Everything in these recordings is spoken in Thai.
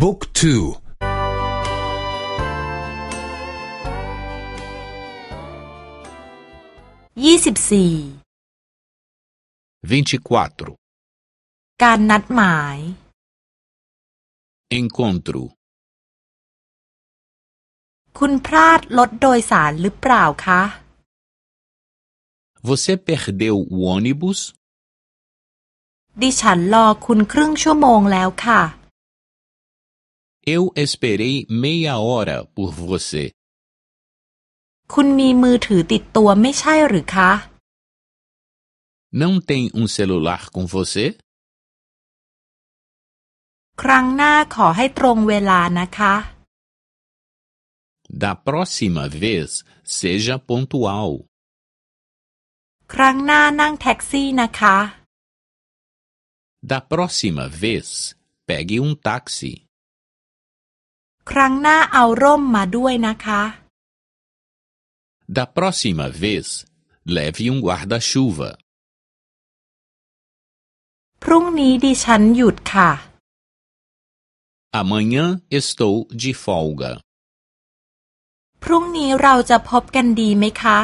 บุ๊กทูยี่สิบสี่การนัดหมาย encontro คุณพลาดรถโดยสารหรือเปล่าคะ Você perdeu o ônibus? ดิฉันรอคุณครึ่งชั่วโมงแล้วค่ะ Eu esperei meia hora por você. คุณมีมือถือติดตัวไม่ใช่หรือคะ Não tem um celular com você? ครั้งหน้าขอให้ตรงเวลานะคะ Da próxima vez, seja pontual. ครั้งหน้านั่งแท็กซี่นะคะ Da próxima vez, pegue um táxi. ครั้งหน้าเอาร่มมาด้วยนะคะ Da próxima vez, leve um guarda-chuva. พรุ่งนี้ดิฉันหยุดค่ะ Amanhã estou de folga. พรุ่งนี้เราจะพบกันดีไหมคะ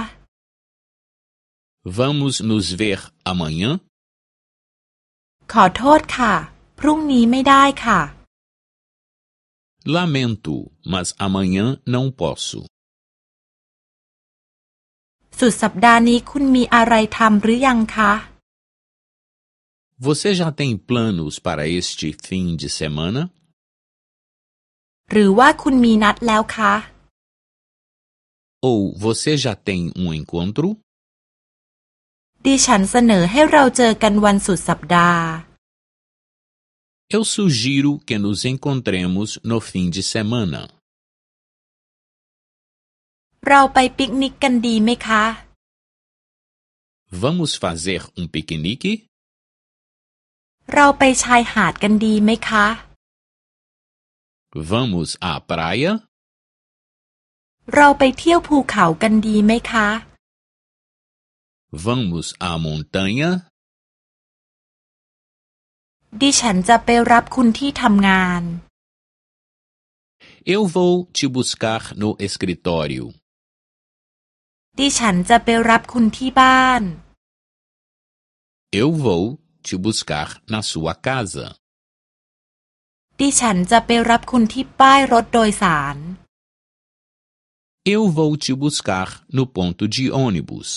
Vamos nos ver amanhã? ขอโทษค่ะ พรุ่งนี้ไม่ได้ค่ะ Lamento, mas amanhã não posso. สุดสัปดาห์นี้คุณมีอะไรทำหรือยังคะ Você já tem planos para este fim de semana? หรือว่าคุณมีนัดแล้วคะ Ou você já tem um encontro? ดิฉันเสนอให้เราเจอกันวันสุดสัปดาห์ Eu sugiro que nos encontremos no fim de semana. เราไปปิกนิกกันดีไหมคะ Vamos fazer um piquenique? เราไปชายหาดกันดีไหมคะ Vamos à praia? เราไปเที่ยวภูเขากันดีไหมคะ Vamos à montanha? ดิฉันจะไปรับคุณที่ทำงาน Eu vou te buscar no escritório. ดิฉันจะไปรับคุณที่บ้าน Eu vou te buscar na sua casa. ดิฉันจะไปรับคุณที่ป้ายรถโดยสาร Eu vou te buscar no ponto de ônibus.